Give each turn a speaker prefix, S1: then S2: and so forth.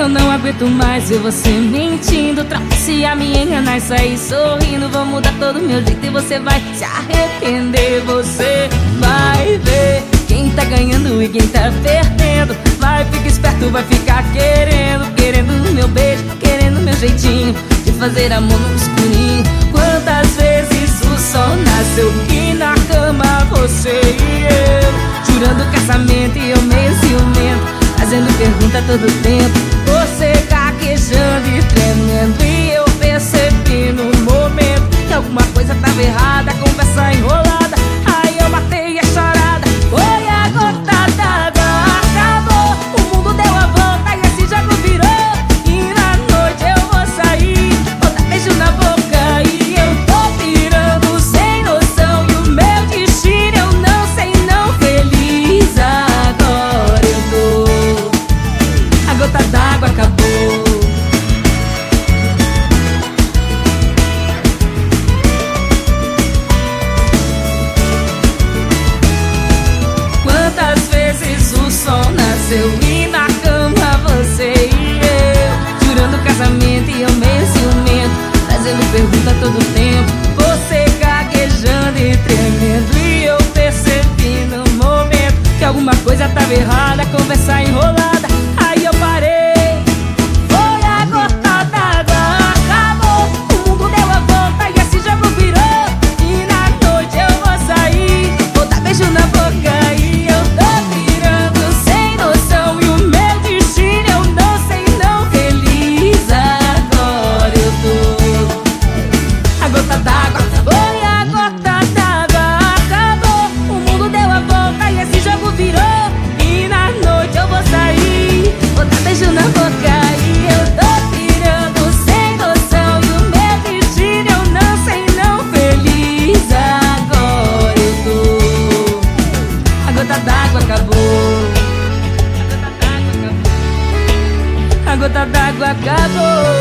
S1: Eu não aguento mais ver você mentindo. A minha enganar e sair sorrindo. Vou mudar todo meu jeito e você vai se arrepender. Você vai ver quem tá ganhando e quem tá perdendo. Vai, fica esperto, vai ficar querendo. Querendo meu beijo, querendo meu jeitinho De fazer amor no escurinho. Quantas vezes o sol nasceu e na cama você e eu? Jurando casamento e eu meio ciumento Fazendo pergunta todo tempo pergunta todo tempo. Você gaguejando e tremendo. E eu percebi no momento Que alguma coisa tava errada. Conversa enrolada A gota d'água acabou